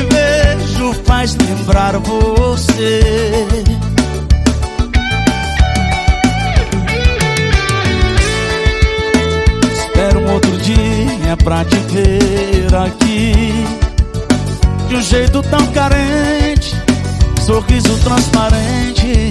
Que vejo faz lembrar você. Espero um outro dia pra te ver aqui. De um jeito tão carente, sorriso transparente.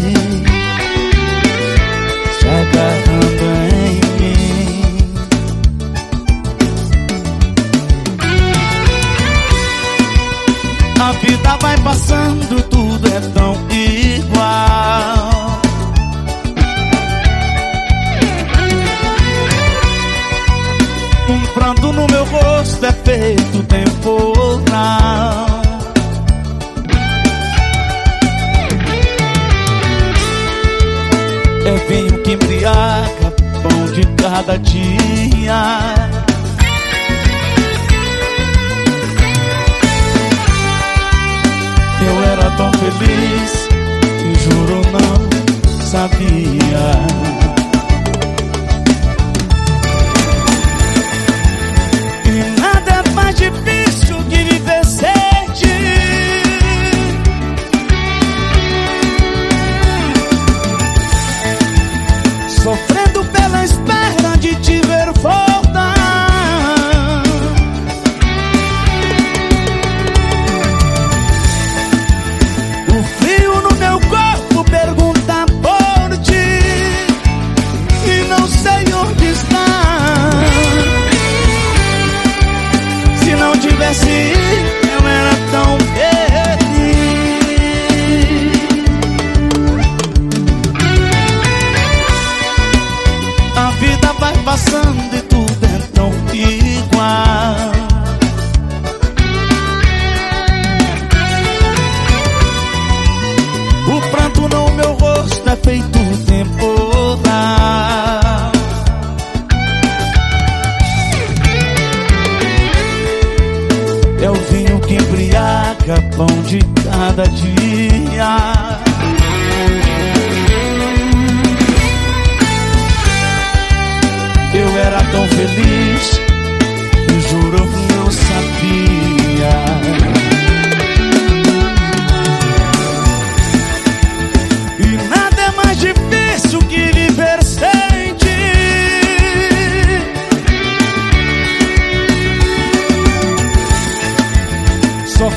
Vai passando, tudo é tão igual. Um pranto no meu rosto é feito temporal. É vinho que embriaga, pão de cada dia. Tão feliz que juro não sabia. E nada é difícil de cada dia. Eu era tão feliz, e juro eu não sabia. E nada é mais difícil que viver sem ti. Só